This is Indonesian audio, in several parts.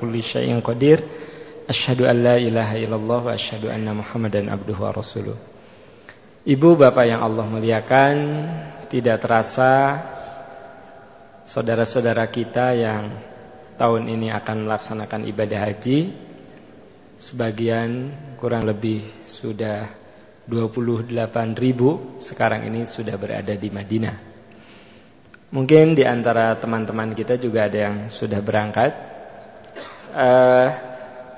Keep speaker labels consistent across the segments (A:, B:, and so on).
A: kulli syai'in qadir. Asyhadu an la ilaha illallah wa asyhadu anna Muhammadan abduhu wa rasuluh. Ibu bapak yang Allah muliakan, tidak terasa saudara-saudara kita yang tahun ini akan melaksanakan ibadah haji sebagian kurang lebih sudah 28 ribu sekarang ini sudah berada di Madinah. Mungkin di antara teman-teman kita juga ada yang sudah berangkat. Uh,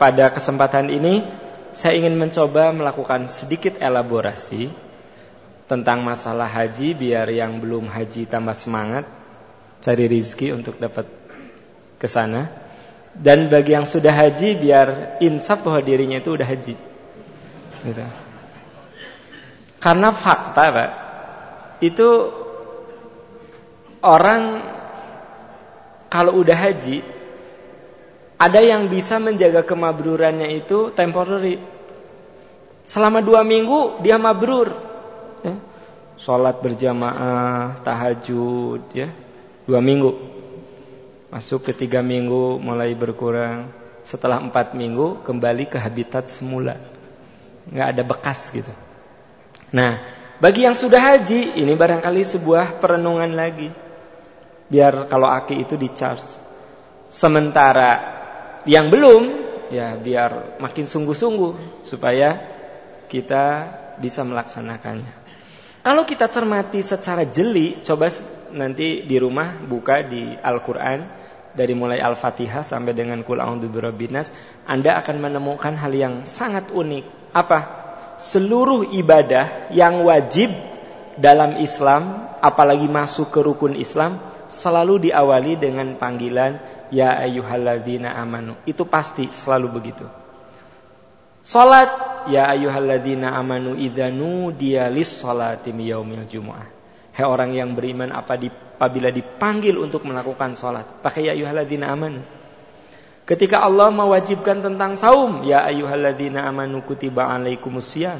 A: pada kesempatan ini saya ingin mencoba melakukan sedikit elaborasi tentang masalah haji biar yang belum haji tambah semangat cari rizki untuk dapat ke sana. Dan bagi yang sudah haji biar insaf bahwa dirinya itu udah haji. Gitu. Karena fakta, Pak, itu orang kalau udah haji ada yang bisa menjaga kemabrurannya itu temporary. Selama dua minggu dia mabrur. Ya. Sholat berjamaah, tahajud, ya. Dua minggu Masuk ke tiga minggu mulai berkurang. Setelah empat minggu kembali ke habitat semula. Nggak ada bekas gitu. Nah, bagi yang sudah haji, ini barangkali sebuah perenungan lagi. Biar kalau aki itu di charge. Sementara yang belum, ya biar makin sungguh-sungguh supaya kita bisa melaksanakannya. Kalau kita cermati secara jeli, coba nanti di rumah buka di Al-Quran dari mulai Al-Fatihah sampai dengan Kul a'udzu birabbinas, Anda akan menemukan hal yang sangat unik. Apa? Seluruh ibadah yang wajib dalam Islam, apalagi masuk ke rukun Islam, selalu diawali dengan panggilan ya ayyuhalladzina amanu. Itu pasti selalu begitu. Salat ya ayyuhalladzina amanu idza nudiya lis-salati yaumil jumu'ah. Hai orang yang beriman apa apabila dipanggil untuk melakukan sholat. Pakai ya ayuhalladzina amanu. Ketika Allah mewajibkan tentang saum, ya ayuhalladzina amanu kutiba alaikumusiyam.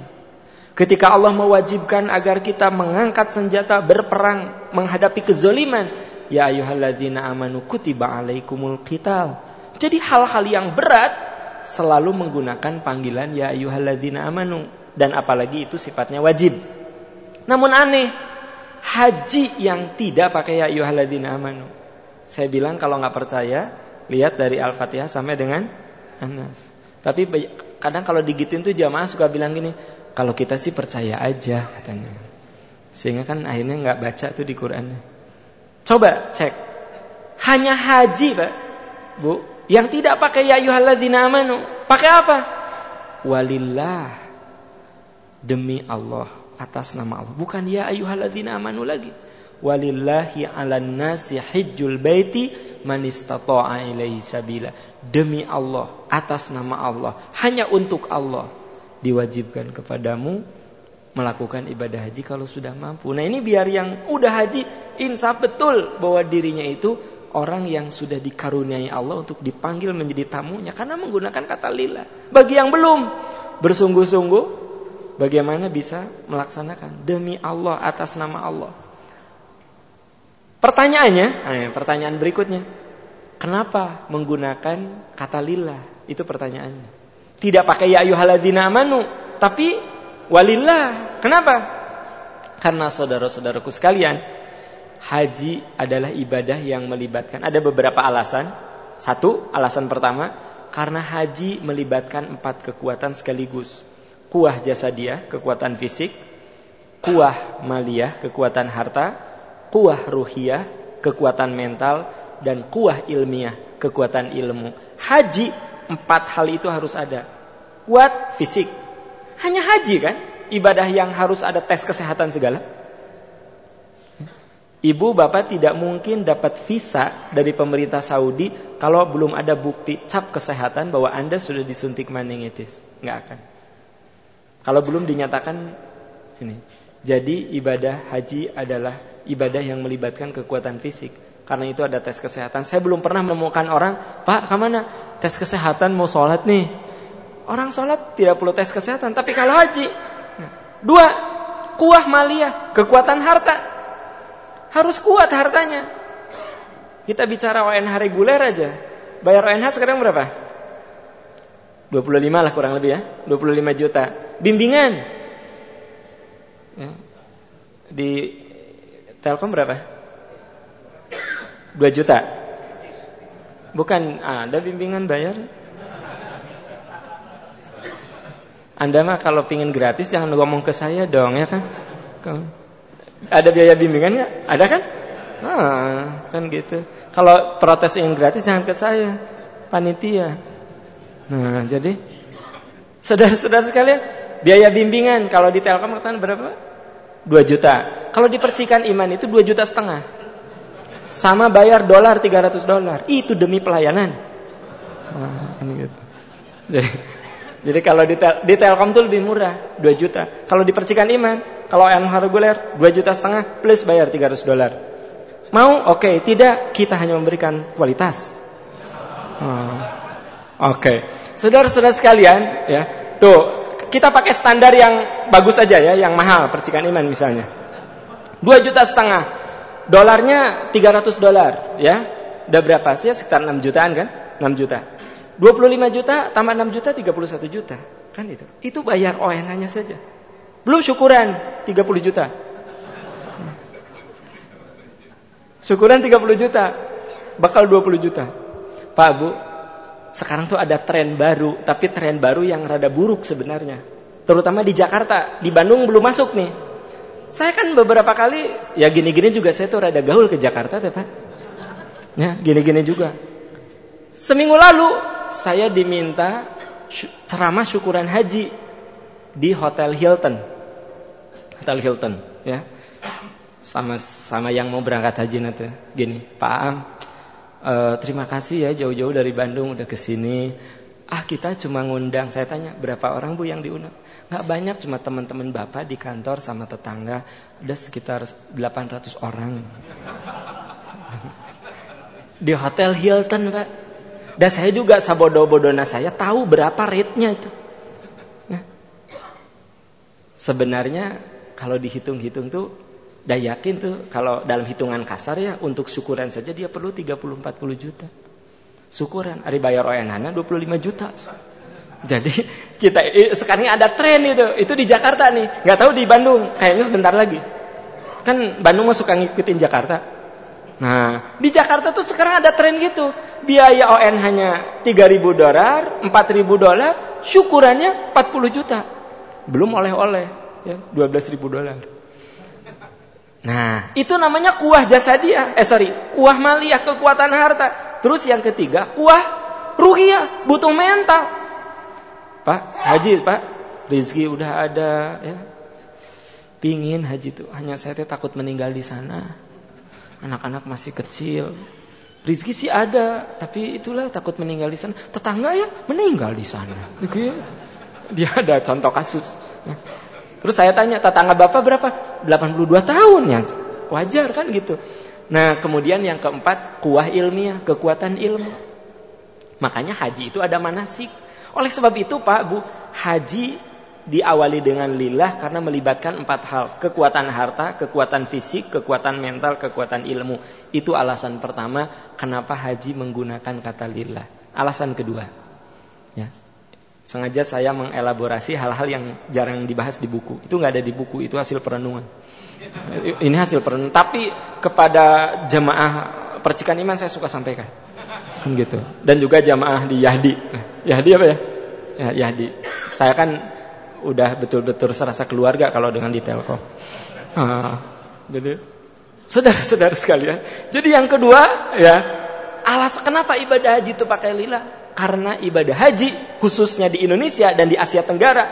A: Ketika Allah mewajibkan agar kita mengangkat senjata berperang menghadapi kezoliman, ya ayuhalladzina amanu kutiba alaikumul qital. Jadi hal-hal yang berat selalu menggunakan panggilan ya ayuhalladzina amanu dan apalagi itu sifatnya wajib. Namun aneh, haji yang tidak pakai ya ayyuhalladzina amanu. Saya bilang kalau nggak percaya, lihat dari Al-Fatihah sampai dengan Anas. Tapi kadang kalau digituin tuh jamaah suka bilang gini, kalau kita sih percaya aja katanya. Sehingga kan akhirnya nggak baca tuh di Qurannya. Coba cek. Hanya haji, Pak. Bu, yang tidak pakai ya ayyuhalladzina amanu. Pakai apa? Walillah. Demi Allah atas nama Allah. Bukan ya ayyuhalladzina amanu lagi. Walillahi 'alan nasi hajjul baiti man istata'a ilaihi sabila. Demi Allah, atas nama Allah, hanya untuk Allah diwajibkan kepadamu melakukan ibadah haji kalau sudah mampu. Nah, ini biar yang udah haji insaf betul bahwa dirinya itu orang yang sudah dikaruniai Allah untuk dipanggil menjadi tamunya karena menggunakan kata lillah. Bagi yang belum bersungguh-sungguh bagaimana bisa melaksanakan demi Allah atas nama Allah. Pertanyaannya, eh, pertanyaan berikutnya, kenapa menggunakan kata lillah? Itu pertanyaannya. Tidak pakai ya ayyuhalladzina amanu, tapi walillah. Kenapa? Karena saudara-saudaraku sekalian, haji adalah ibadah yang melibatkan ada beberapa alasan. Satu, alasan pertama, karena haji melibatkan empat kekuatan sekaligus kuah dia kekuatan fisik, kuah maliyah, kekuatan harta, kuah ruhiyah, kekuatan mental, dan kuah ilmiah, kekuatan ilmu. Haji, empat hal itu harus ada. Kuat fisik. Hanya haji kan? Ibadah yang harus ada tes kesehatan segala. Ibu bapak tidak mungkin dapat visa dari pemerintah Saudi kalau belum ada bukti cap kesehatan bahwa Anda sudah disuntik meningitis. Nggak akan. Kalau belum dinyatakan ini. Jadi ibadah haji adalah ibadah yang melibatkan kekuatan fisik. Karena itu ada tes kesehatan. Saya belum pernah menemukan orang, Pak, ke mana? Tes kesehatan mau sholat nih. Orang sholat tidak perlu tes kesehatan. Tapi kalau haji, dua, kuah maliyah, kekuatan harta. Harus kuat hartanya. Kita bicara ONH reguler aja. Bayar ONH sekarang berapa? 25 lah kurang lebih ya. 25 juta. Bimbingan. Ya. Di Telkom berapa? 2 juta. Bukan ada bimbingan bayar. Anda mah kalau pingin gratis jangan ngomong ke saya dong ya kan? Ada biaya bimbingan nggak? Ada kan? Ah, kan gitu. Kalau protes ingin gratis jangan ke saya, panitia. Nah, jadi saudara-saudara sekalian, biaya bimbingan kalau di Telkom katakan berapa? 2 juta. Kalau di percikan iman itu 2 juta setengah. Sama bayar dolar 300 dolar. Itu demi pelayanan. Nah, ini gitu. Jadi jadi kalau di, tel, di Telkom itu lebih murah, 2 juta. Kalau di percikan iman, kalau yang reguler 2 juta setengah plus bayar 300 dolar. Mau? Oke, okay. tidak, kita hanya memberikan kualitas. Hmm. Oke. Okay. Saudara-saudara sekalian, ya. Tuh, kita pakai standar yang bagus aja ya, yang mahal percikan iman misalnya. 2 juta setengah. Dolarnya 300 dolar, ya. Udah berapa sih? Sekitar 6 jutaan kan? 6 juta. 25 juta tambah 6 juta 31 juta. Kan itu. Itu bayar ONH-nya saja. Belum syukuran 30 juta. Syukuran 30 juta. Bakal 20 juta. Pak Bu, sekarang tuh ada tren baru, tapi tren baru yang rada buruk sebenarnya. Terutama di Jakarta, di Bandung belum masuk nih. Saya kan beberapa kali, ya gini-gini juga saya tuh rada gaul ke Jakarta, ya Pak. Ya, gini-gini juga. Seminggu lalu saya diminta ceramah syukuran haji di Hotel Hilton. Hotel Hilton, ya. Sama sama yang mau berangkat haji nanti. Gini, Pak Am, uh, terima kasih ya jauh-jauh dari Bandung udah ke sini. Ah, kita cuma ngundang. Saya tanya, berapa orang Bu yang diundang? Nggak banyak, cuma teman-teman Bapak di kantor sama tetangga. Ada sekitar 800 orang. Di Hotel Hilton, Pak. Dan saya juga sabodo-bodona saya tahu berapa rate-nya itu. Ya. Sebenarnya kalau dihitung-hitung tuh dah yakin tuh kalau dalam hitungan kasar ya untuk syukuran saja dia perlu 30-40 juta. Syukuran, hari bayar ONH 25 juta. Jadi kita sekarang ada tren itu, itu di Jakarta nih, nggak tahu di Bandung, kayaknya sebentar lagi. Kan Bandung mah suka ngikutin Jakarta. Nah, di Jakarta tuh sekarang ada tren gitu. Biaya ON hanya 3000 dolar, 4000 dolar, syukurannya 40 juta. Belum oleh-oleh, ya, 12000 dolar. Nah, itu namanya kuah jasa dia. Eh sorry, kuah maliyah kekuatan harta. Terus yang ketiga, kuah ruhiyah, butuh mental. Pak, haji Pak, rezeki udah ada ya. Pingin haji itu, hanya saya takut meninggal di sana anak-anak masih kecil. Rizki sih ada, tapi itulah takut meninggal di sana. Tetangga ya meninggal di sana. Gitu. Dia ada contoh kasus. Terus saya tanya, tetangga bapak berapa? 82 tahun ya. Wajar kan gitu. Nah kemudian yang keempat, kuah ilmiah, kekuatan ilmu. Makanya haji itu ada manasik. Oleh sebab itu Pak Bu, haji diawali dengan lillah karena melibatkan empat hal. Kekuatan harta, kekuatan fisik, kekuatan mental, kekuatan ilmu. Itu alasan pertama kenapa haji menggunakan kata lillah. Alasan kedua. Ya. Sengaja saya mengelaborasi hal-hal yang jarang dibahas di buku. Itu nggak ada di buku, itu hasil perenungan. Ini hasil perenungan. Tapi kepada jemaah percikan iman saya suka sampaikan. Gitu. Dan juga jamaah di Yahdi. Yahdi apa ya? Ya, Yahdi. Saya kan udah betul-betul serasa keluarga kalau dengan di Telkom. Ah, jadi saudara-saudara sekalian. Jadi yang kedua ya, alas kenapa ibadah haji itu pakai lila? Karena ibadah haji khususnya di Indonesia dan di Asia Tenggara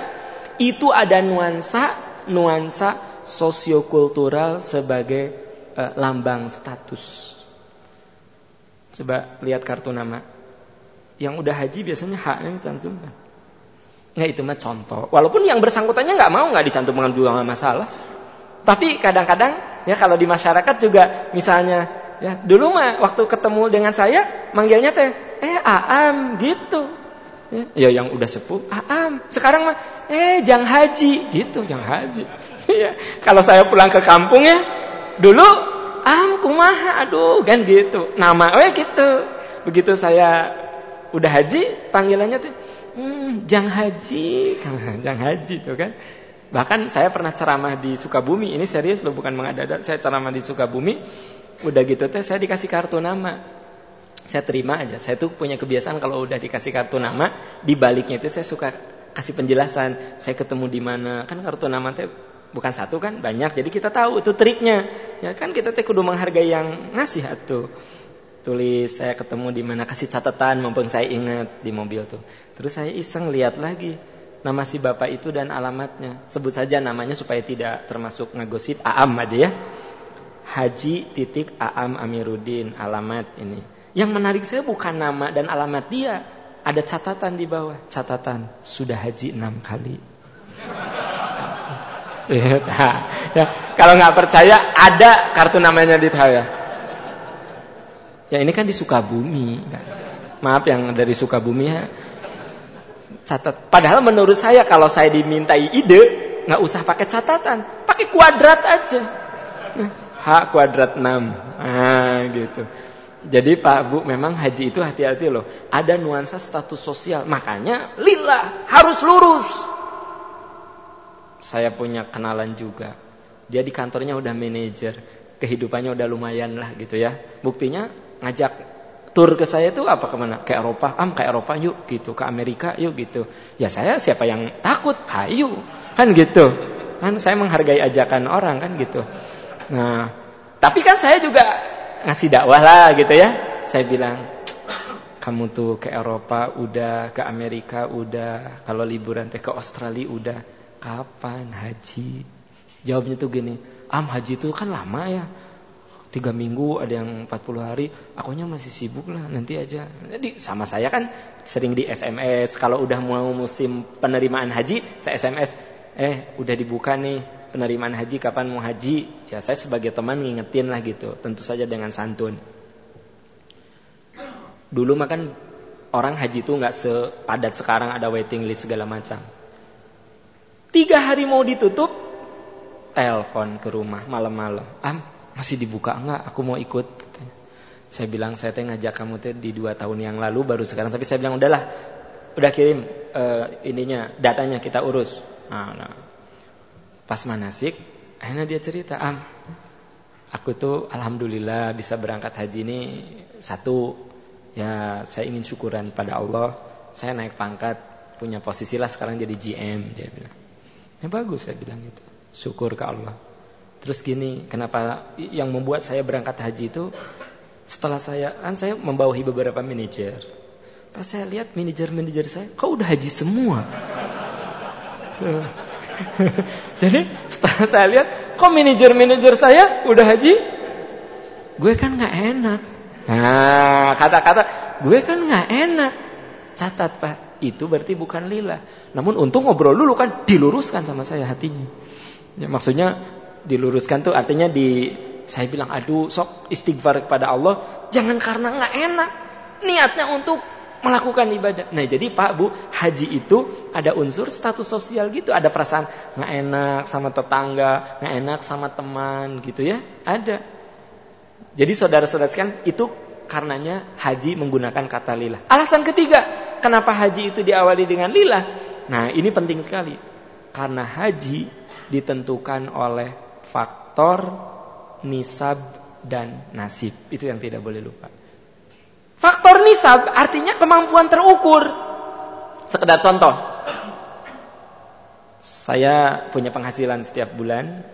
A: itu ada nuansa nuansa sosiokultural sebagai uh, lambang status. Coba lihat kartu nama. Yang udah haji biasanya haknya dicantumkan. Nggak itu mah contoh. Walaupun yang bersangkutannya nggak mau nggak dicantumkan juga masalah. Tapi kadang-kadang ya kalau di masyarakat juga misalnya ya dulu mah waktu ketemu dengan saya manggilnya teh eh Aam gitu. Ya, ya yang udah sepuh Aam. Sekarang mah eh Jang Haji gitu, Jang Haji. ya, kalau saya pulang ke kampung ya dulu Am kumaha aduh kan gitu. Nama oh ya gitu. Begitu saya udah haji panggilannya tuh hmm, jang haji, jang haji tuh kan. Bahkan saya pernah ceramah di Sukabumi, ini serius loh bukan mengada-ada. Saya ceramah di Sukabumi, udah gitu teh saya dikasih kartu nama. Saya terima aja. Saya tuh punya kebiasaan kalau udah dikasih kartu nama, di baliknya itu saya suka kasih penjelasan. Saya ketemu di mana, kan kartu nama teh bukan satu kan, banyak. Jadi kita tahu itu triknya. Ya kan kita teh kudu menghargai yang ngasih atuh tulis saya ketemu di mana kasih catatan mumpung saya ingat di mobil tuh. Terus saya iseng lihat lagi nama si bapak itu dan alamatnya. Sebut saja namanya supaya tidak termasuk ngegosip Aam aja ya. Haji titik Aam Amiruddin alamat ini. Yang menarik saya bukan nama dan alamat dia. Ada catatan di bawah. Catatan sudah haji enam kali. ya, kalau nggak percaya ada kartu namanya di saya. Ya ini kan di Sukabumi. Maaf yang dari Sukabumi ya. Catat. Padahal menurut saya kalau saya dimintai ide, nggak usah pakai catatan, pakai kuadrat aja. H kuadrat 6. Ah gitu. Jadi Pak Bu memang haji itu hati-hati loh. Ada nuansa status sosial. Makanya lillah harus lurus. Saya punya kenalan juga. Dia di kantornya udah manajer. Kehidupannya udah lumayan lah gitu ya. Buktinya ngajak tur ke saya itu apa ke mana? Ke Eropa, am ke Eropa yuk gitu, ke Amerika yuk gitu. Ya saya siapa yang takut? Hayu, kan gitu. Kan saya menghargai ajakan orang kan gitu. Nah, tapi kan saya juga ngasih dakwah lah gitu ya. Saya bilang, kamu tuh ke Eropa udah, ke Amerika udah, kalau liburan teh ke Australia udah. Kapan haji? Jawabnya tuh gini, am haji itu kan lama ya tiga minggu, ada yang 40 hari, akunya masih sibuk lah, nanti aja. Jadi sama saya kan sering di SMS, kalau udah mau musim penerimaan haji, saya SMS, eh udah dibuka nih penerimaan haji, kapan mau haji? Ya saya sebagai teman ngingetin lah gitu, tentu saja dengan santun. Dulu makan orang haji itu nggak sepadat sekarang ada waiting list segala macam. Tiga hari mau ditutup, telepon ke rumah malam-malam. Am, masih dibuka enggak? Aku mau ikut. Saya bilang saya teh ngajak kamu teh di dua tahun yang lalu baru sekarang. Tapi saya bilang udahlah, udah kirim uh, ininya datanya kita urus. Nah, nah. Pas manasik, akhirnya dia cerita, am, aku tuh alhamdulillah bisa berangkat haji ini satu, ya saya ingin syukuran pada Allah, saya naik pangkat, punya posisi lah sekarang jadi GM dia bilang. Ya bagus saya bilang itu, syukur ke Allah. Terus gini, kenapa yang membuat saya berangkat haji itu setelah saya kan saya membawahi beberapa manajer. Pas saya lihat manajer-manajer saya, kok udah haji semua. Jadi setelah saya lihat, kok manajer-manajer saya udah haji? Gue kan nggak enak. Nah, kata-kata gue kan nggak enak. Catat pak, itu berarti bukan lila. Namun untung ngobrol dulu kan diluruskan sama saya hatinya. Ya, maksudnya diluruskan tuh artinya di saya bilang aduh sok istighfar kepada Allah jangan karena nggak enak niatnya untuk melakukan ibadah. Nah jadi Pak Bu haji itu ada unsur status sosial gitu, ada perasaan nggak enak sama tetangga, nggak enak sama teman gitu ya, ada. Jadi saudara-saudara sekalian itu karenanya haji menggunakan kata lillah. Alasan ketiga, kenapa haji itu diawali dengan lillah? Nah ini penting sekali, karena haji ditentukan oleh faktor nisab dan nasib. Itu yang tidak boleh lupa. Faktor nisab artinya kemampuan terukur. Sekedar contoh. Saya punya penghasilan setiap bulan.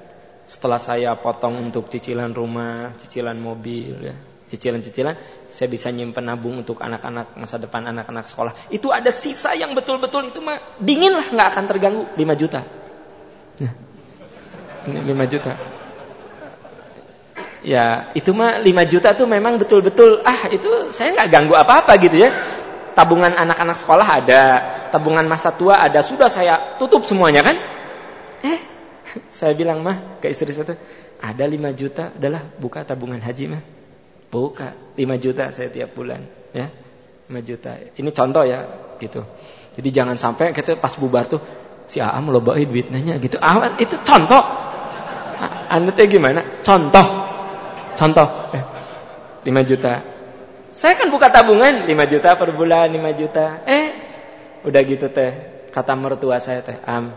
A: Setelah saya potong untuk cicilan rumah, cicilan mobil, ya, cicilan-cicilan, saya bisa nyimpen nabung untuk anak-anak masa depan anak-anak sekolah. Itu ada sisa yang betul-betul itu mah dingin lah nggak akan terganggu 5 juta. 5 juta. Ya, itu mah 5 juta tuh memang betul-betul ah itu saya nggak ganggu apa-apa gitu ya. Tabungan anak-anak sekolah ada, tabungan masa tua ada, sudah saya tutup semuanya kan? Eh, saya bilang mah ke istri saya tuh, ada 5 juta, adalah buka tabungan haji mah. Buka 5 juta saya tiap bulan, ya. 5 juta. Ini contoh ya, gitu. Jadi jangan sampai kita pas bubar tuh si Aam lobain duitnya gitu. Ah, itu contoh. Anda teh gimana? Contoh. Contoh. Eh, 5 juta. Saya kan buka tabungan 5 juta per bulan, 5 juta. Eh, udah gitu teh. Kata mertua saya teh, "Am,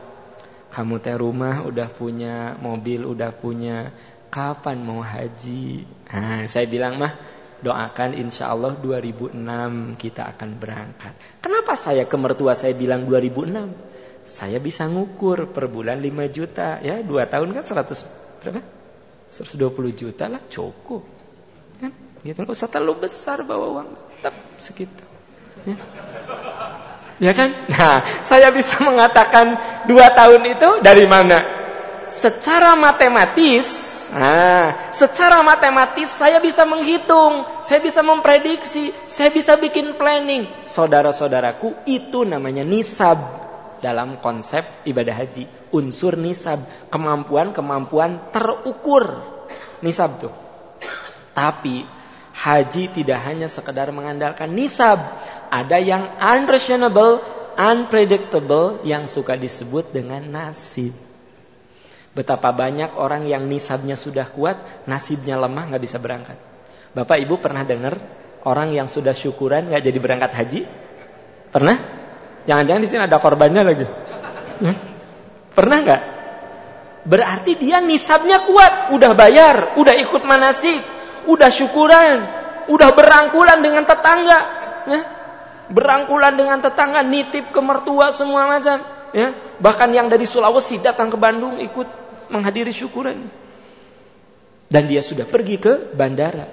A: kamu teh rumah udah punya, mobil udah punya, kapan mau haji?" Nah, saya bilang, "Mah, doakan insya Allah 2006 kita akan berangkat." Kenapa saya ke mertua saya bilang 2006? Saya bisa ngukur per bulan 5 juta, ya 2 tahun kan 100 berapa? 120 juta lah cukup. Kan? Gitu. Usah terlalu besar bawa uang, tetap segitu. Ya. ya kan? Nah, saya bisa mengatakan dua tahun itu dari mana? Secara matematis, nah, secara matematis saya bisa menghitung, saya bisa memprediksi, saya bisa bikin planning. Saudara-saudaraku, itu namanya nisab dalam konsep ibadah haji. Unsur nisab, kemampuan-kemampuan terukur. Nisab tuh. Tapi haji tidak hanya sekedar mengandalkan nisab. Ada yang unreasonable, unpredictable yang suka disebut dengan nasib. Betapa banyak orang yang nisabnya sudah kuat, nasibnya lemah nggak bisa berangkat. Bapak Ibu pernah dengar orang yang sudah syukuran nggak jadi berangkat haji? Pernah? Jangan-jangan di sini ada korbannya lagi. Ya? Pernah nggak? Berarti dia nisabnya kuat, udah bayar, udah ikut manasik, udah syukuran, udah berangkulan dengan tetangga, ya. Berangkulan dengan tetangga, nitip ke mertua semua macam, ya. Bahkan yang dari Sulawesi datang ke Bandung ikut menghadiri syukuran. Dan dia sudah pergi ke bandara.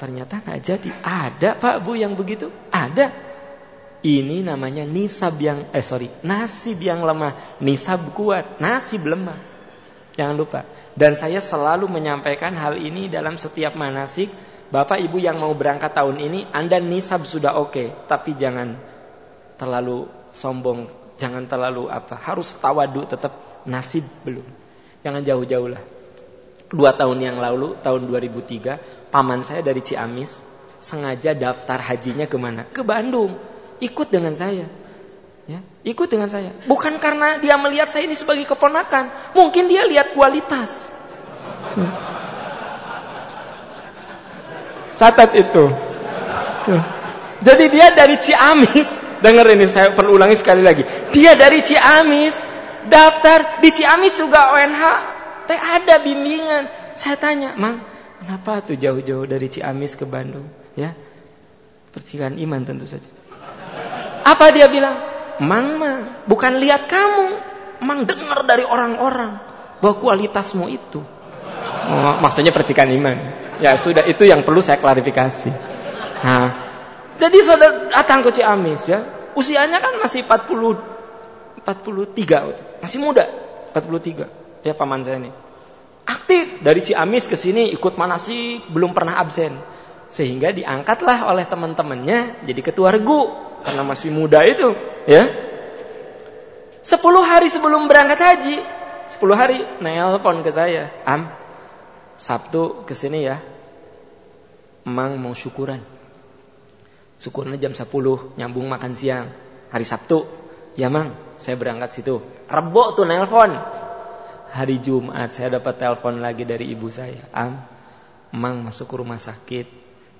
A: Ternyata nggak jadi. Ada Pak Bu yang begitu? Ada. Ini namanya nisab yang eh sorry nasib yang lemah, nisab kuat, nasib lemah. Jangan lupa. Dan saya selalu menyampaikan hal ini dalam setiap manasik. Bapak Ibu yang mau berangkat tahun ini, Anda nisab sudah oke, okay, tapi jangan terlalu sombong, jangan terlalu apa, harus tawadu tetap nasib belum. Jangan jauh-jauh lah. Dua tahun yang lalu, tahun 2003, paman saya dari Ciamis sengaja daftar hajinya ke mana? Ke Bandung. Ikut dengan saya. Ya, ikut dengan saya. Bukan karena dia melihat saya ini sebagai keponakan. Mungkin dia lihat kualitas. Hmm. Catat itu. Ya. Jadi dia dari Ciamis. Dengar ini saya perlu ulangi sekali lagi. Dia dari Ciamis. Daftar di Ciamis juga ONH. Teh ada bimbingan. Saya tanya, Mang, kenapa tuh jauh-jauh dari Ciamis ke Bandung? Ya, percikan iman tentu saja. Apa dia bilang? Mang mah bukan lihat kamu, Mang dengar dari orang-orang bahwa kualitasmu itu. Oh, maksudnya percikan iman. Ya sudah itu yang perlu saya klarifikasi. Nah, jadi saudara datang ke Ciamis ya, usianya kan masih 40 43 masih muda, 43. Ya paman saya ini. Aktif dari Ciamis ke sini ikut manasi belum pernah absen. Sehingga diangkatlah oleh teman-temannya jadi ketua regu karena masih muda itu, ya. Sepuluh hari sebelum berangkat haji, sepuluh hari nelpon ke saya, Am, Sabtu ke sini ya, Emang mau syukuran. Syukurnya jam 10, nyambung makan siang. Hari Sabtu, ya Mang, saya berangkat situ. Rebo tuh nelpon. Hari Jumat saya dapat telepon lagi dari ibu saya. Am, Emang masuk ke rumah sakit.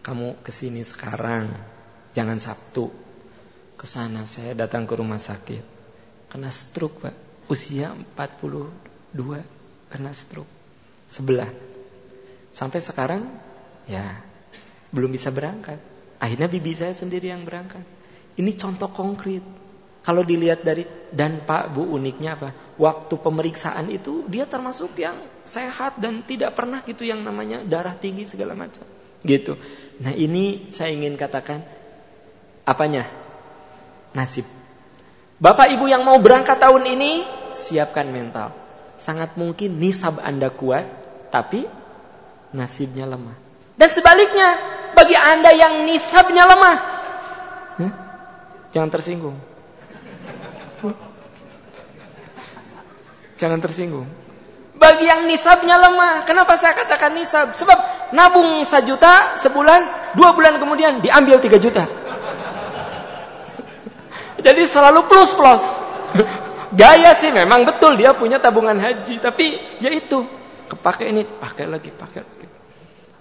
A: Kamu ke sini sekarang. Jangan Sabtu. Ke sana saya datang ke rumah sakit. Kena stroke, Pak. Usia 42 kena stroke. Sebelah. Sampai sekarang ya belum bisa berangkat. Akhirnya bibi saya sendiri yang berangkat. Ini contoh konkret. Kalau dilihat dari dan Pak Bu uniknya apa? Waktu pemeriksaan itu dia termasuk yang sehat dan tidak pernah gitu yang namanya darah tinggi segala macam. Gitu. Nah, ini saya ingin katakan apanya? Nasib. Bapak Ibu yang mau berangkat tahun ini, siapkan mental. Sangat mungkin nisab Anda kuat, tapi nasibnya lemah. Dan sebaliknya, bagi Anda yang nisabnya lemah, hmm? jangan tersinggung. Jangan tersinggung. Bagi yang nisabnya lemah, kenapa saya katakan nisab? Sebab nabung sejuta sebulan, dua bulan kemudian diambil tiga juta. Jadi selalu plus plus. Gaya sih memang betul dia punya tabungan haji, tapi ya itu kepake ini, pakai lagi, pakai lagi.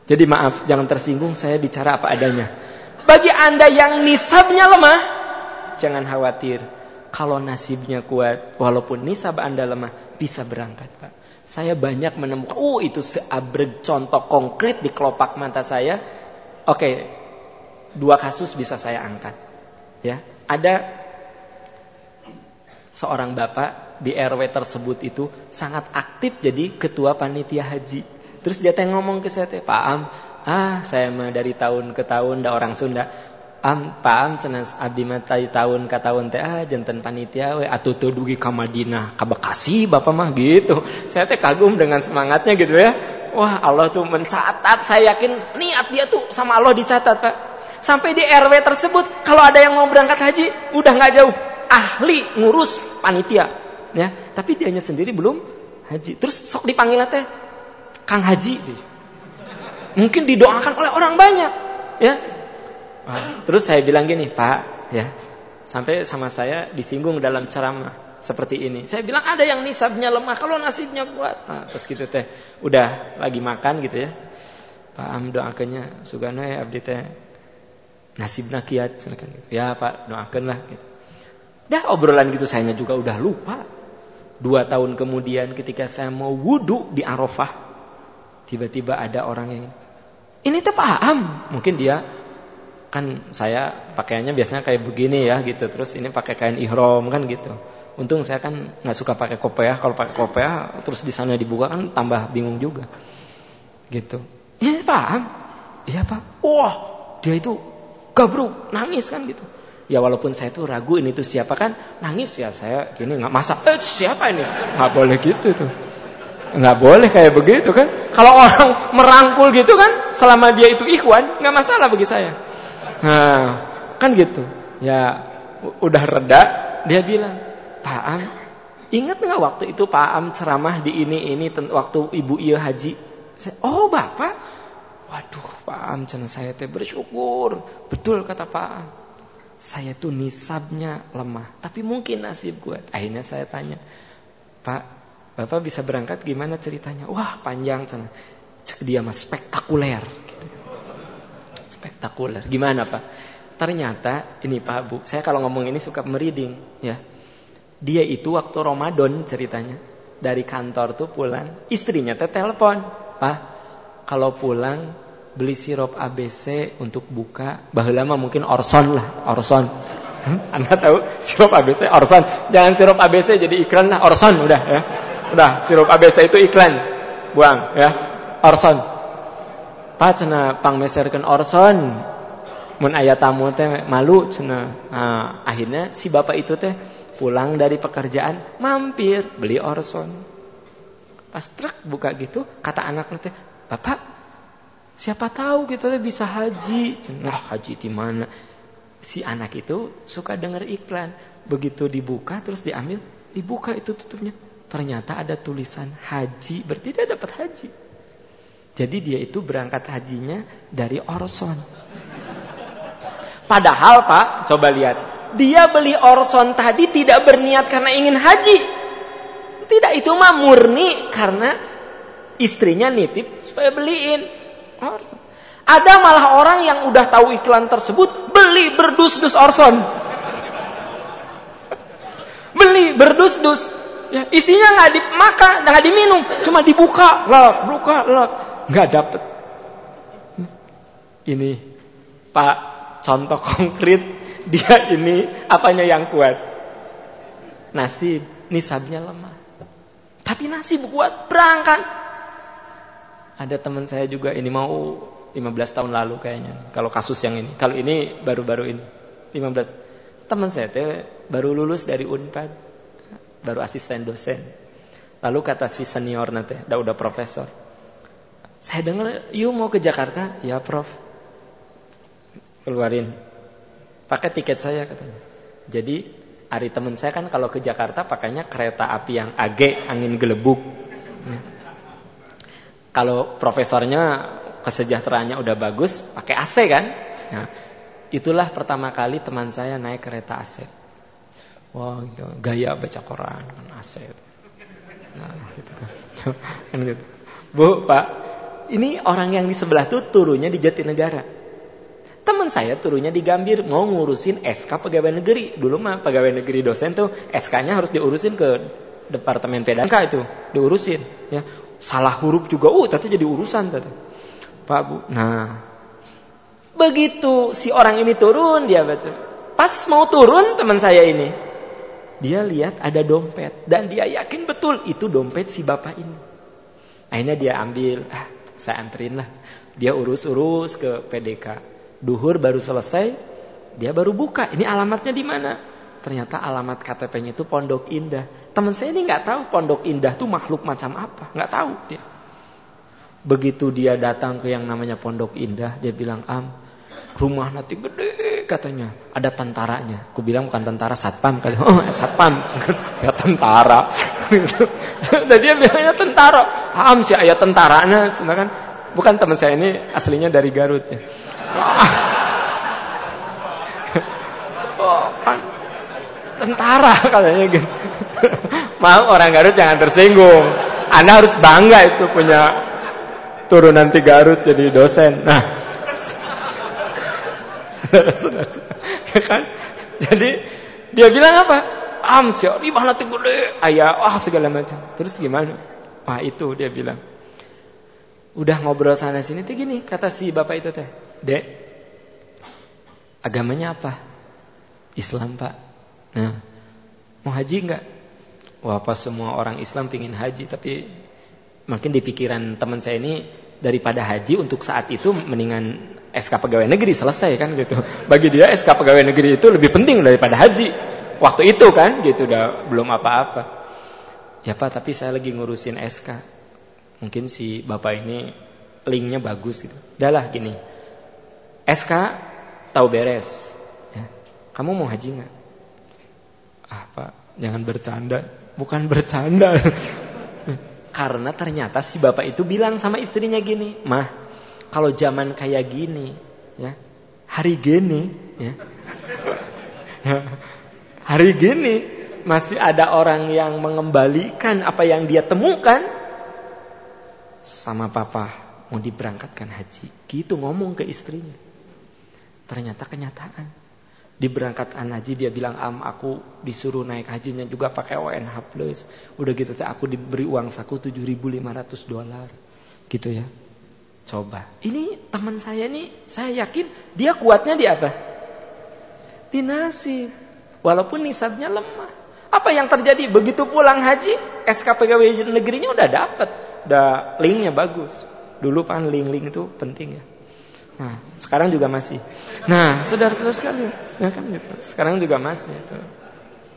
A: Jadi maaf, jangan tersinggung saya bicara apa adanya. Bagi Anda yang nisabnya lemah, jangan khawatir. Kalau nasibnya kuat, walaupun nisab Anda lemah, bisa berangkat, Pak. Saya banyak menemukan, oh itu seabrek contoh konkret di kelopak mata saya. Oke, dua kasus bisa saya angkat. Ya, ada seorang bapak di RW tersebut itu sangat aktif jadi ketua panitia haji. Terus dia teh ngomong ke saya teh, Pak Am, ah saya mah dari tahun ke tahun da orang Sunda. Am, Pak Am cenas abdi mah tahun ke tahun teh ah jantan panitia we atuh dugi ka Madinah, ka Bekasi Bapak mah gitu. Saya teh kagum dengan semangatnya gitu ya. Wah, Allah tuh mencatat, saya yakin niat dia tuh sama Allah dicatat, Pak. Sampai di RW tersebut kalau ada yang mau berangkat haji, udah nggak jauh ahli ngurus panitia. Ya tapi dianya sendiri belum haji. Terus sok dipanggil teh Kang Haji mungkin didoakan oleh orang banyak. Ya. Terus saya bilang gini Pak ya sampai sama saya disinggung dalam ceramah seperti ini. Saya bilang ada yang nisabnya lemah kalau nasibnya kuat. Nah, terus gitu teh. Udah lagi makan gitu ya. Pak Am doakannya sugana ya abdi teh nasibna kiat gitu. ya Pak doakan lah gitu Dah obrolan gitu saya juga udah lupa. Dua tahun kemudian ketika saya mau wudhu di Arafah. Tiba-tiba ada orang yang ini tuh paham. Mungkin dia kan saya pakaiannya biasanya kayak begini ya gitu. Terus ini pakai kain ihram kan gitu. Untung saya kan nggak suka pakai kopiah. Kalau pakai kopiah terus di sana dibuka kan tambah bingung juga. Gitu. Ini paham? Iya pak. Wah dia itu gabruk nangis kan gitu. Ya walaupun saya tuh ragu ini tuh siapa kan nangis ya saya gini nggak masak. Eh siapa ini? Nggak boleh gitu tuh. Nggak boleh kayak begitu kan. Kalau orang merangkul gitu kan selama dia itu ikhwan nggak masalah bagi saya. Nah kan gitu. Ya udah reda dia bilang Pak Am ingat nggak waktu itu Pak Am ceramah di ini ini waktu ibu iya haji. Saya, oh bapak. Waduh Pak Am cina saya teh bersyukur. Betul kata Pak Am saya tuh nisabnya lemah, tapi mungkin nasib gue. Akhirnya saya tanya, Pak, Bapak bisa berangkat gimana ceritanya? Wah panjang sana. Cek dia mah spektakuler. Gitu. Spektakuler. Gimana Pak? Ternyata ini Pak Bu, saya kalau ngomong ini suka meriding ya. Dia itu waktu Ramadan ceritanya dari kantor tuh pulang, istrinya teh telepon, Pak, kalau pulang beli sirup ABC untuk buka. Baheula mah mungkin Orson lah, Orson. Hmm? Anda tahu sirup ABC Orson. Jangan sirup ABC jadi iklan lah, Orson udah ya. Udah, sirup ABC itu iklan. Buang ya. Orson. Pak cenah pangmeserkeun Orson. Mun aya tamu teh malu cenah. Nah, akhirnya si bapak itu teh pulang dari pekerjaan mampir beli Orson. Pas truk buka gitu, kata anaknya teh, "Bapak, Siapa tahu kita bisa haji. Nah, haji di mana? Si anak itu suka dengar iklan. Begitu dibuka terus diambil, dibuka itu tutupnya. Ternyata ada tulisan haji, berarti dia dapat haji. Jadi dia itu berangkat hajinya dari Orson. Padahal Pak, coba lihat. Dia beli Orson tadi tidak berniat karena ingin haji. Tidak, itu mah murni karena istrinya nitip supaya beliin. Orson. Ada malah orang yang udah tahu iklan tersebut beli berdus-dus Orson. beli berdus-dus. Ya, isinya nggak dimakan, nggak diminum, cuma dibuka, lah, buka, lah, nggak dapet. Ini Pak contoh konkret dia ini apanya yang kuat? Nasib, nisabnya lemah. Tapi nasib kuat, berangkat ada teman saya juga ini mau 15 tahun lalu kayaknya. Kalau kasus yang ini. Kalau ini baru-baru ini. 15. Teman saya teh baru lulus dari Unpad. Baru asisten dosen. Lalu kata si senior nanti, udah udah profesor. Saya dengar, "Yuk mau ke Jakarta?" "Ya, Prof." Keluarin. Pakai tiket saya katanya. Jadi, hari teman saya kan kalau ke Jakarta pakainya kereta api yang AG angin gelebuk. Kalau profesornya kesejahteraannya udah bagus, pakai AC kan? Nah, itulah pertama kali teman saya naik kereta AC. Wah, gitu. Gaya baca Quran kan AC. Nah, gitu kan. kan gitu. Bu, Pak, Ini orang yang di sebelah tuh turunnya di Jatinegara. Teman saya turunnya di Gambir mau ngurusin SK pegawai negeri. Dulu mah pegawai negeri dosen tuh SK-nya harus diurusin ke departemen PDK itu, diurusin ya. Salah huruf juga, uh, tadi jadi urusan tadi. Pak Bu. Nah, begitu si orang ini turun dia baca. Pas mau turun teman saya ini, dia lihat ada dompet dan dia yakin betul itu dompet si bapak ini. Akhirnya dia ambil, ah, saya anterin lah. Dia urus-urus ke PDK duhur baru selesai, dia baru buka. Ini alamatnya di mana? Ternyata alamat KTP-nya itu Pondok Indah. Teman saya ini nggak tahu Pondok Indah itu makhluk macam apa, nggak tahu dia. Begitu dia datang ke yang namanya Pondok Indah, dia bilang, "Am, rumah nanti gede katanya, ada tentaranya." Aku bilang bukan tentara satpam kali. Oh, satpam. ya tentara. Dan dia bilangnya tentara. Am sih ayat tentaranya, kan bukan teman saya ini aslinya dari Garut ya. Oh, tentara katanya gitu. Maaf orang Garut jangan tersinggung. Anda harus bangga itu punya turunan nanti Garut jadi dosen. Nah, ya kan? Jadi dia bilang apa? Am di mana tuh gede, ayah, wah segala macam. Terus gimana? Wah itu dia bilang. Udah ngobrol sana sini tuh gini kata si bapak itu teh. Dek, agamanya apa? Islam pak. Nah, mau haji nggak? Wah pas semua orang Islam pingin haji, tapi mungkin di pikiran teman saya ini daripada haji untuk saat itu mendingan SK pegawai negeri selesai kan gitu. Bagi dia SK pegawai negeri itu lebih penting daripada haji. Waktu itu kan gitu udah belum apa-apa. Ya Pak, tapi saya lagi ngurusin SK. Mungkin si Bapak ini linknya bagus gitu. Udahlah gini. SK tahu beres. Ya. Kamu mau haji nggak? Ah pak, jangan bercanda. Bukan bercanda. Karena ternyata si bapak itu bilang sama istrinya gini, mah kalau zaman kayak gini, ya hari gini, ya, ya hari gini masih ada orang yang mengembalikan apa yang dia temukan sama papa mau diberangkatkan haji. Gitu ngomong ke istrinya. Ternyata kenyataan. Di berangkatan haji dia bilang, am aku disuruh naik hajinya juga pakai ONH plus. Udah gitu teh aku diberi uang saku 7.500 dolar. Gitu ya. Coba. Ini teman saya nih, saya yakin dia kuatnya di apa? Di nasib. Walaupun nisabnya lemah. Apa yang terjadi? Begitu pulang haji, SK pegawai negerinya udah dapat. Udah linknya bagus. Dulu kan link-link itu penting ya. Nah, sekarang juga masih. Nah, saudara-saudara sekalian, ya kan gitu. Sekarang juga masih itu.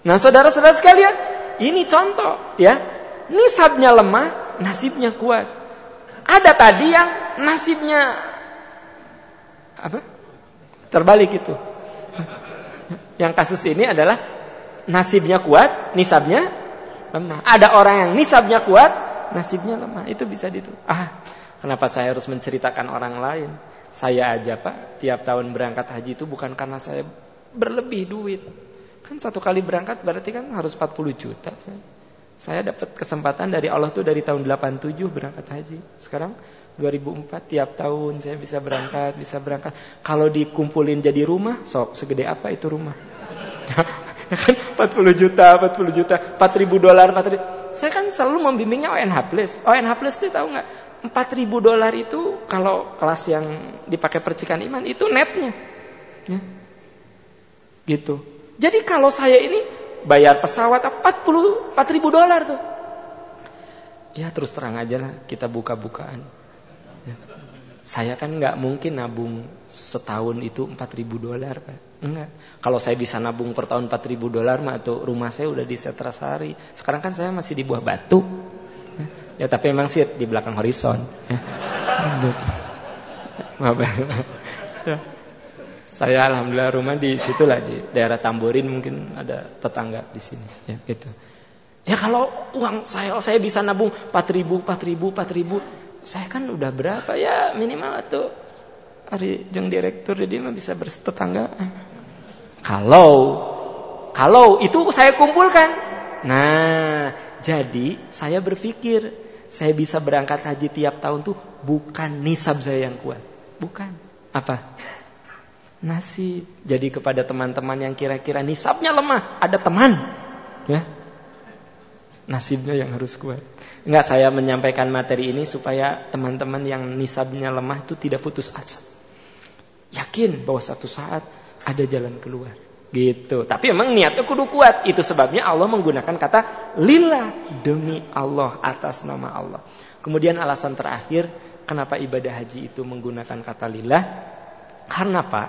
A: Nah, saudara-saudara sekalian, ini contoh ya. Nisabnya lemah, nasibnya kuat. Ada tadi yang nasibnya apa? Terbalik itu. Yang kasus ini adalah nasibnya kuat, nisabnya lemah. Ada orang yang nisabnya kuat, nasibnya lemah. Itu bisa ditu. Ah, kenapa saya harus menceritakan orang lain? Saya aja pak, tiap tahun berangkat haji itu bukan karena saya berlebih duit. Kan satu kali berangkat berarti kan harus 40 juta. Saya, saya dapat kesempatan dari Allah tuh dari tahun 87 berangkat haji. Sekarang 2004 tiap tahun saya bisa berangkat, bisa berangkat. Kalau dikumpulin jadi rumah, sok segede apa itu rumah? ya kan 40 juta, 40 juta, 4000 dolar, 4000. Saya kan selalu membimbingnya ONH Plus. ONH Plus itu tahu nggak? 4000 dolar itu kalau kelas yang dipakai percikan iman itu netnya. Ya. Gitu. Jadi kalau saya ini bayar pesawat 40 4000 dolar tuh. Ya terus terang aja lah kita buka-bukaan. Ya. Saya kan nggak mungkin nabung setahun itu 4000 dolar, Pak. Enggak. Kalau saya bisa nabung per tahun 4000 dolar mah tuh rumah saya udah di Setrasari. Sekarang kan saya masih di Buah Batu. Ya tapi memang sih di belakang horizon. Ya. ya. Saya alhamdulillah rumah di situlah di daerah Tamborin mungkin ada tetangga di sini ya gitu. Ya kalau uang saya saya bisa nabung 4000 4000 4000 saya kan udah berapa ya minimal tuh hari jeng direktur jadi mah bisa bertetangga. Kalau kalau itu saya kumpulkan. Nah, jadi saya berpikir saya bisa berangkat haji tiap tahun tuh bukan nisab saya yang kuat. Bukan. Apa? Nasib. Jadi kepada teman-teman yang kira-kira nisabnya lemah, ada teman. Ya. Nasibnya yang harus kuat. Enggak saya menyampaikan materi ini supaya teman-teman yang nisabnya lemah itu tidak putus asa. Yakin bahwa satu saat ada jalan keluar. Gitu. Tapi emang niatnya kudu kuat. Itu sebabnya Allah menggunakan kata lillah demi Allah atas nama Allah. Kemudian alasan terakhir kenapa ibadah haji itu menggunakan kata lillah? Karena Pak,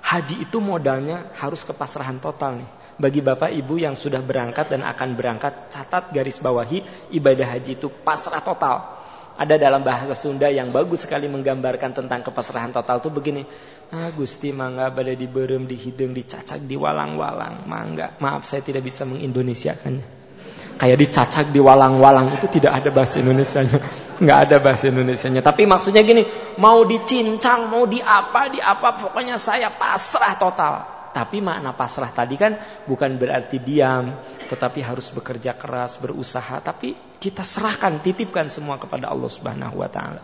A: haji itu modalnya harus kepasrahan total nih. Bagi Bapak Ibu yang sudah berangkat dan akan berangkat, catat garis bawahi ibadah haji itu pasrah total. Ada dalam bahasa Sunda yang bagus sekali menggambarkan tentang kepasrahan total itu begini. Ah, Gusti mangga pada diberem, dihidung, dicacak, diwalang-walang. Mangga. Maaf saya tidak bisa mengindonesiakannya. Kayak dicacak, diwalang-walang itu tidak ada bahasa Indonesianya. Nggak ada bahasa Indonesianya. Tapi maksudnya gini, mau dicincang, mau di apa, di apa, pokoknya saya pasrah total. Tapi makna pasrah tadi kan bukan berarti diam, tetapi harus bekerja keras, berusaha, tapi kita serahkan, titipkan semua kepada Allah Subhanahu wa taala.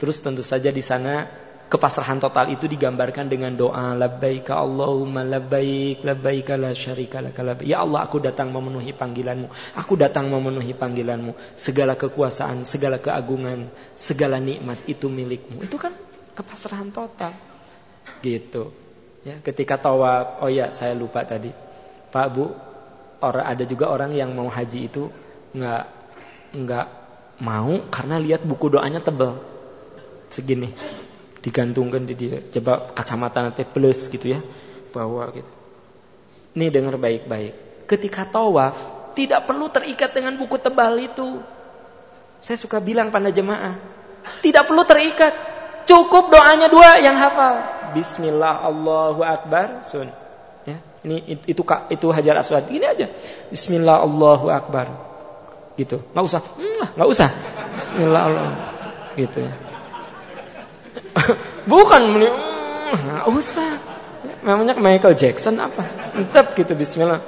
A: Terus tentu saja di sana kepasrahan total itu digambarkan dengan doa labbaika Allahumma labbaik labbaik la syarika lak Ya Allah aku datang memenuhi panggilanmu. Aku datang memenuhi panggilanmu. Segala kekuasaan, segala keagungan, segala nikmat itu milikmu. Itu kan kepasrahan total. Gitu. Ya, ketika tawaf, oh ya saya lupa tadi. Pak Bu, orang ada juga orang yang mau haji itu nggak nggak mau karena lihat buku doanya tebal segini digantungkan di dia coba kacamata nanti plus gitu ya bawa gitu ini dengar baik-baik ketika tawaf tidak perlu terikat dengan buku tebal itu saya suka bilang pada jemaah tidak perlu terikat cukup doanya dua yang hafal Bismillah Allahu Akbar sun. Ya, ini itu itu Hajar Aswad. Ini aja. Bismillah Allahu Akbar. Gitu. Enggak usah. Enggak usah. Bismillah Allah. Gitu ya. Bukan enggak usah. Namanya Michael Jackson apa? Tetap gitu bismillah.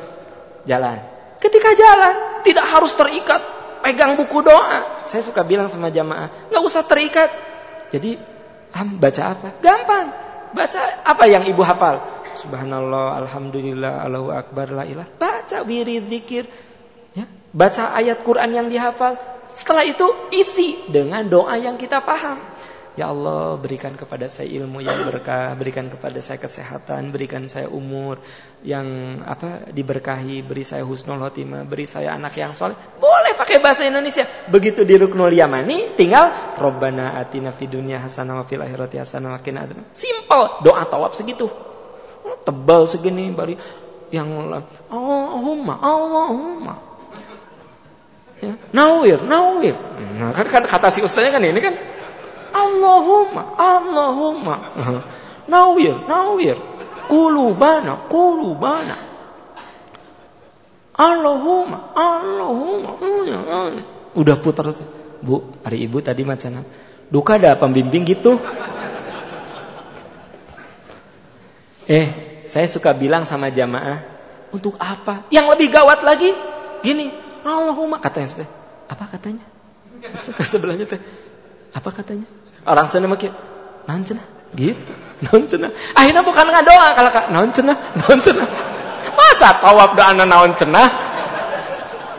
A: Jalan. Ketika jalan tidak harus terikat pegang buku doa. Saya suka bilang sama jamaah, nggak usah terikat. Jadi, am baca apa? Gampang. Baca apa yang ibu hafal? Subhanallah, Alhamdulillah, Allahu Akbar, la ilah. Baca wirid zikir. Ya. Baca ayat Quran yang dihafal. Setelah itu isi dengan doa yang kita paham. Ya Allah berikan kepada saya ilmu yang berkah, berikan kepada saya kesehatan, berikan saya umur yang apa diberkahi, beri saya husnul khotimah, beri saya anak yang soleh. Boleh pakai bahasa Indonesia. Begitu di Ruknul Yamani tinggal Robbana atina fid dunya hasanah wa fil akhirati hasanah wa Simple, doa tawaf segitu. Oh, tebal segini bari yang Allahumma Allahumma ya, nawir nawir. Nah, kan, kan kata si ustaznya kan ini kan Allahumma, Allahumma. Nawir, nawir. Kulubana, kulubana. Allahumma, Allahumma. Udah putar. Bu, hari ibu tadi macam Duka ada pembimbing gitu. Eh, saya suka bilang sama jamaah, untuk apa? Yang lebih gawat lagi, gini, Allahumma katanya apa katanya? Sebelahnya teh, apa katanya? Orang sana makin naon cenah? Gitu. Naon cenah? Akhirnya bukan ngadoa kalau kak naon cenah? Naon cenah? Masa tawaf doa naon cenah?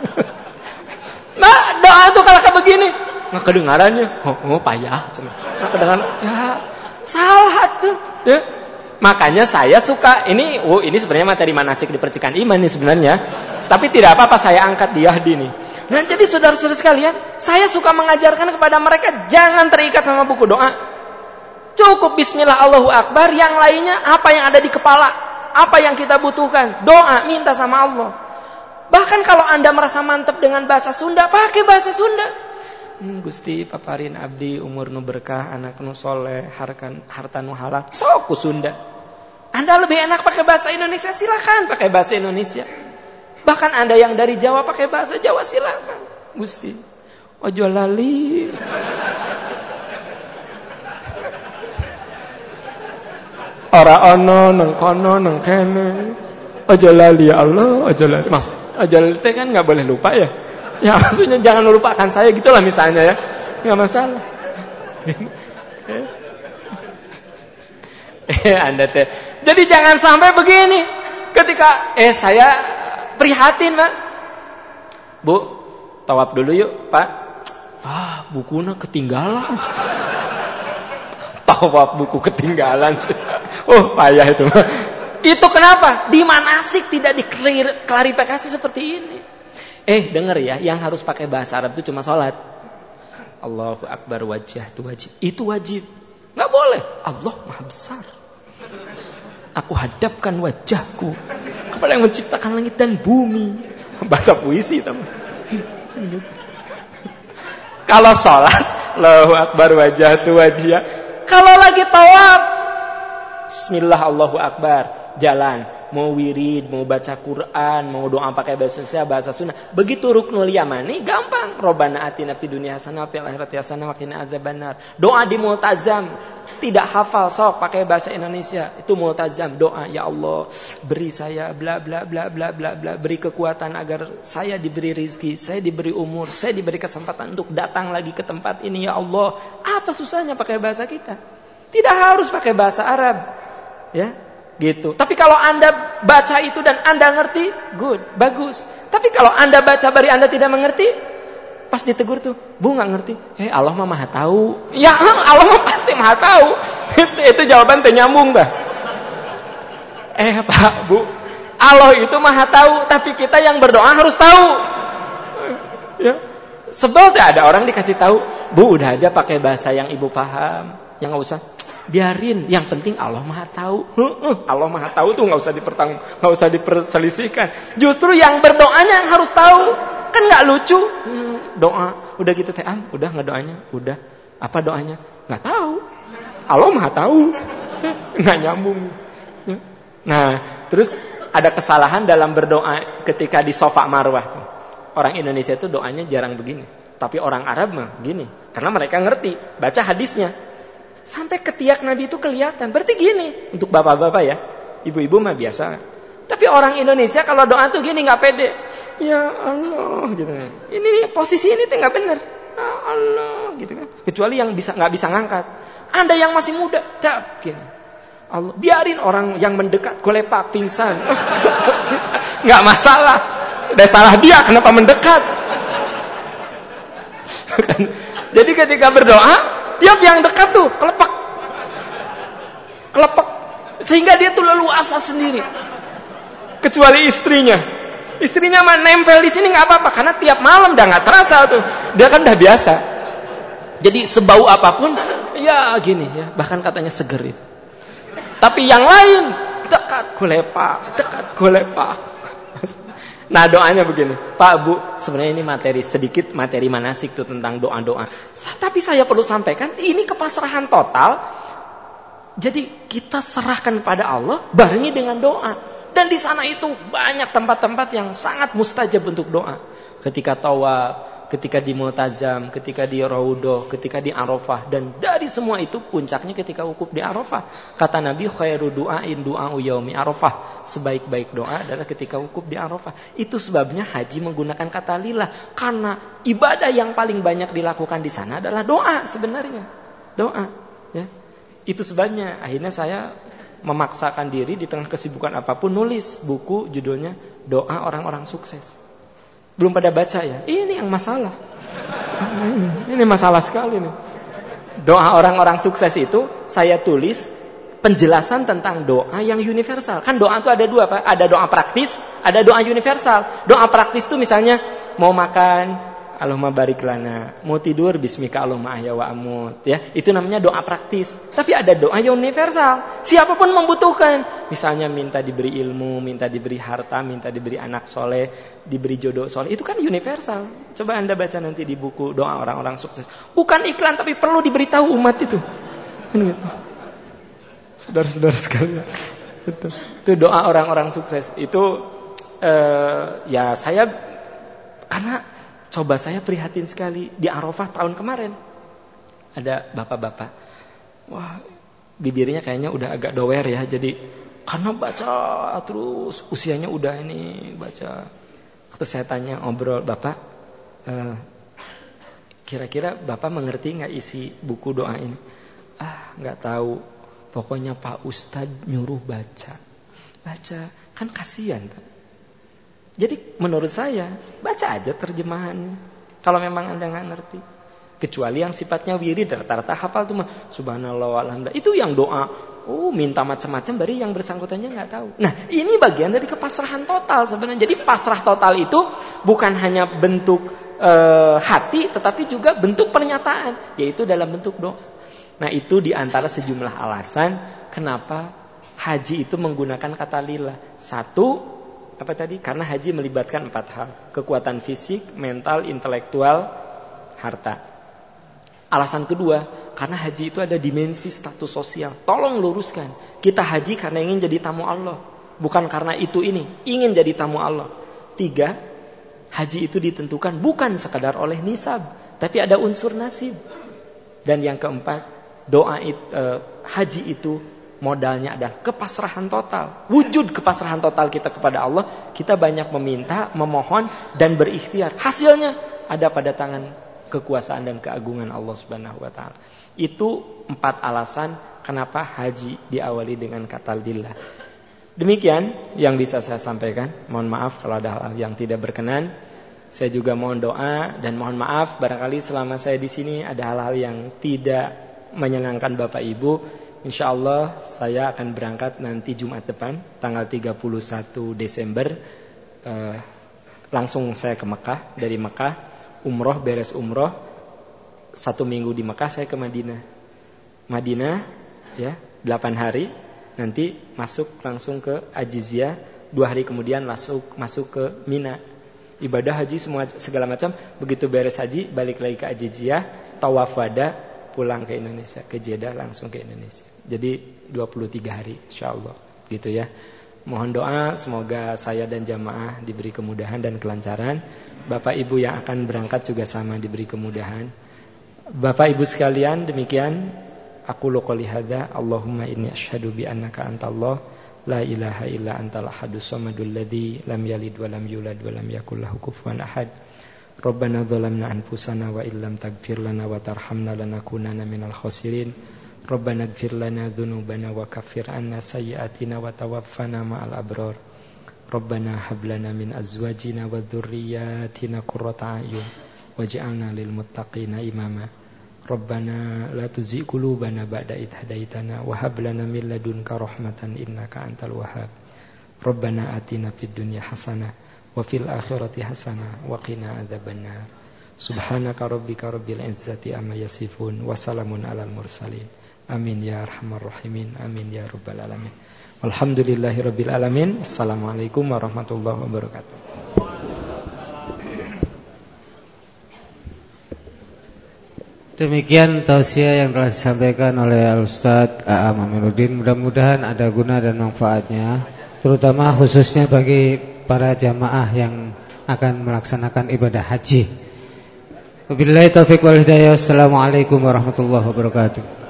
A: nah, doa itu kalau kayak begini, nggak kedengarannya. Oh, oh payah cenah. Nggak kedengaran. Ya, salah tuh. Ya. Makanya saya suka ini, oh ini sebenarnya materi manasik di percikan iman nih sebenarnya. Tapi tidak apa-apa saya angkat di ini. Nah jadi saudara-saudara sekalian, saya suka mengajarkan kepada mereka jangan terikat sama buku doa. Cukup bismillah Allahu Akbar, yang lainnya apa yang ada di kepala, apa yang kita butuhkan, doa, minta sama Allah. Bahkan kalau Anda merasa mantap dengan bahasa Sunda, pakai bahasa Sunda. Hmm, Gusti paparin abdi umur nu berkah, anak nu soleh, harkan, harta nu halal. Sok Sunda. Anda lebih enak pakai bahasa Indonesia, silahkan pakai bahasa Indonesia. Bahkan Anda yang dari Jawa pakai bahasa Jawa silakan. Gusti. Ojo lali. Ora ono neng kono neng kene. Ojo lali ya Allah, ojo lali. Mas, ojo lali kan nggak boleh lupa ya. Ya maksudnya jangan melupakan saya gitulah misalnya ya. Nggak masalah. eh Anda teh. Jadi jangan sampai begini. Ketika eh saya prihatin, Pak. Bu, tawaf dulu yuk, Pak. Ah, bukunya ketinggalan. tawaf buku ketinggalan. oh, payah itu. Itu kenapa? Di manasik tidak diklarifikasi seperti ini. Eh, dengar ya, yang harus pakai bahasa Arab itu cuma sholat. Allahu Akbar wajah itu wajib. Itu wajib. Nggak boleh. Allah maha besar. Aku hadapkan wajahku kepada yang menciptakan langit dan bumi. Baca puisi teman. Kalau sholat, Allahu Akbar wajah itu wajah. Kalau lagi tawaf, Bismillah Allahu Akbar, jalan mau wirid, mau baca Quran, mau doa pakai bahasa Indonesia, bahasa Sunda. Begitu ruknul yamani gampang. Robana atina fid dunya hasanah fil akhirati hasanah wa qina adzabannar. Doa di multazam, tidak hafal sok pakai bahasa Indonesia. Itu multazam, doa ya Allah, beri saya bla bla bla bla bla bla, beri kekuatan agar saya diberi rizki, saya diberi umur, saya diberi kesempatan untuk datang lagi ke tempat ini ya Allah. Apa susahnya pakai bahasa kita? Tidak harus pakai bahasa Arab. Ya, Gitu. Tapi kalau Anda baca itu dan Anda ngerti, good, bagus. Tapi kalau Anda baca bari Anda tidak mengerti, pas ditegur tuh, Bu nggak ngerti. Eh Allah mah Maha tahu. Ya Allah mah pasti Maha tahu. itu, itu jawaban penyambung dah. Eh Pak, Bu, Allah itu Maha tahu, tapi kita yang berdoa harus tahu. Ya. Sebel ada orang dikasih tahu, Bu udah aja pakai bahasa yang ibu paham, yang nggak usah biarin yang penting Allah maha tahu. Allah maha tahu tuh nggak usah dipertang nggak usah diperselisihkan. Justru yang berdoanya yang harus tahu. Kan nggak lucu. Hmm, doa. Udah gitu teh. Am udah nggak doanya. Udah. Apa doanya? Nggak tahu. Allah maha tahu. Nggak nyambung. Nah terus ada kesalahan dalam berdoa ketika di sofa marwah orang Indonesia itu doanya jarang begini. Tapi orang Arab mah gini. Karena mereka ngerti. Baca hadisnya Sampai ketiak Nabi itu kelihatan. Berarti gini untuk bapak-bapak ya. Ibu-ibu mah biasa. Tapi orang Indonesia kalau doa tuh gini nggak pede. Ya Allah gitu kan. Ini nih posisi ini tuh nggak benar. Ya Allah gitu kan. Kecuali yang bisa nggak bisa ngangkat. Anda yang masih muda, cap gini. Allah biarin orang yang mendekat golepak pingsan. nggak masalah. Udah salah dia kenapa mendekat. Jadi ketika berdoa tiap yang dekat tuh kelepak. Kelepak. Sehingga dia tuh leluasa sendiri. Kecuali istrinya. Istrinya mah nempel di sini nggak apa-apa karena tiap malam udah nggak terasa tuh. Dia kan udah biasa. Jadi sebau apa pun ya gini ya, bahkan katanya seger itu. Tapi yang lain dekat golepak, dekat golepak. Nah doanya begini, Pak Bu, sebenarnya ini materi sedikit materi manasik tuh tentang doa-doa. Tapi saya perlu sampaikan, ini kepasrahan total. Jadi kita serahkan pada Allah, barengi dengan doa. Dan di sana itu banyak tempat-tempat yang sangat mustajab untuk doa. Ketika tawaf, ketika di Mu'tazam, ketika di Raudoh, ketika di Arafah dan dari semua itu puncaknya ketika wukuf di Arafah. Kata Nabi khairu du'ain du'a'u yaumi Arafah. Sebaik-baik doa adalah ketika wukuf di Arafah. Itu sebabnya haji menggunakan kata lillah karena ibadah yang paling banyak dilakukan di sana adalah doa sebenarnya. Doa, ya. Itu sebabnya akhirnya saya memaksakan diri di tengah kesibukan apa pun nulis buku judulnya Doa Orang-orang Sukses. Belum pada baca ya. Ini yang masalah. Ini masalah sekali nih. Doa orang-orang sukses itu saya tulis penjelasan tentang doa yang universal. Kan doa itu ada dua, Pak. Ada doa praktis, ada doa universal. Doa praktis itu misalnya mau makan, Allahumma barik lana. Mau tidur bismika Allahumma ahya wa amut. Ya, itu namanya doa praktis. Tapi ada doa yang universal. Siapa pun membutuhkan. Misalnya minta diberi ilmu, minta diberi harta, minta diberi anak soleh, diberi jodoh soleh. Itu kan universal. Coba Anda baca nanti di buku doa orang-orang sukses. Bukan iklan tapi perlu diberitahu umat itu. Kan gitu. Saudara-saudara sekalian. Itu, itu doa orang-orang sukses. Itu uh, ya saya karena Coba saya prihatin sekali di Arafah tahun kemarin. Ada bapak-bapak. Wah, bibirnya kayaknya udah agak dower ya. Jadi karena baca terus usianya udah ini baca. Terus saya tanya ngobrol, "Bapak, uh, kira-kira Bapak mengerti nggak isi buku doa ini? Ah, nggak tahu. Pokoknya Pak Ustadz nyuruh baca. Baca, kan kasihan. Jadi menurut saya, baca aja terjemahannya. Kalau memang Anda nggak ngerti. Kecuali yang sifatnya wirid rata-rata hafal tuh mah subhanallah alhamdulillah. Itu yang doa Oh, minta macam-macam dari yang bersangkutannya nggak tahu. Nah, ini bagian dari kepasrahan total sebenarnya. Jadi pasrah total itu bukan hanya bentuk e, hati, tetapi juga bentuk pernyataan, yaitu dalam bentuk doa. Nah, itu di antara sejumlah alasan kenapa haji itu menggunakan kata lillah. Satu, apa tadi? Karena haji melibatkan empat hal: kekuatan fisik, mental, intelektual, harta. Alasan kedua, karena haji itu ada dimensi status sosial. Tolong luruskan. Kita haji karena ingin jadi tamu Allah. Bukan karena itu ini. Ingin jadi tamu Allah. Tiga, haji itu ditentukan bukan sekadar oleh nisab. Tapi ada unsur nasib. Dan yang keempat, doa it, eh, haji itu modalnya adalah kepasrahan total. Wujud kepasrahan total kita kepada Allah. Kita banyak meminta, memohon, dan berikhtiar. Hasilnya ada pada tangan kekuasaan dan keagungan Allah Subhanahu wa taala. Itu empat alasan kenapa haji diawali dengan kata lillah. Demikian yang bisa saya sampaikan. Mohon maaf kalau ada hal yang tidak berkenan. Saya juga mohon doa dan mohon maaf barangkali selama saya di sini ada hal-hal yang tidak menyenangkan Bapak Ibu. Insya Allah saya akan berangkat nanti Jumat depan tanggal 31 Desember. Eh, langsung saya ke Mekah dari Mekah umroh beres umroh satu minggu di Mekah saya ke Madinah. Madinah ya, delapan hari nanti masuk langsung ke Ajizia, dua hari kemudian masuk masuk ke Mina. Ibadah haji semua segala macam, begitu beres haji balik lagi ke Ajizia, tawaf wada, pulang ke Indonesia, ke Jeddah langsung ke Indonesia. Jadi 23 hari insyaallah gitu ya. Mohon doa semoga saya dan jamaah diberi kemudahan dan kelancaran. Bapak Ibu yang akan berangkat juga sama diberi kemudahan. Bapak Ibu sekalian, demikian aku qouli hadza. Allahumma inni asyhadu bi annaka antallah la ilaha illa antal ahadus samadul ladzi lam yalid wa lam yulad wa lam yakul lahu kufuwan ahad. Rabbana dzalamna anfusana wa illam taghfir lana wa tarhamna lanakunanna minal khasirin. Rabbana ighfir lana dzunubana wa kaffir anna sayyi'atina wa tawaffana ma'al abrar. Rabbana hab lana min azwajina wa dzurriyyatina qurrata a'yun waj'alna lil muttaqina imama Rabbana la tuzigh qulubana ba'da idh hadaitana wa min ladunka rahmatan innaka antal wahhab Rabbana atina fid dunya hasanah wa fil akhirati hasanah wa qina adzabannar. Subhanaka rabbika rabbil izzati amma yasifun wa salamun alal mursalin. Amin ya arhamar rahimin amin ya rabbal alamin. Alhamdulillahi rabbil alamin. Assalamualaikum warahmatullahi wabarakatuh.
B: Demikian tausiah yang telah disampaikan oleh Al-Ustaz A.A. Maminuddin. Mudah-mudahan ada guna dan manfaatnya Terutama khususnya bagi para jamaah yang akan melaksanakan ibadah haji. Wabillahi taufiq wal hidayah. Assalamualaikum warahmatullahi wabarakatuh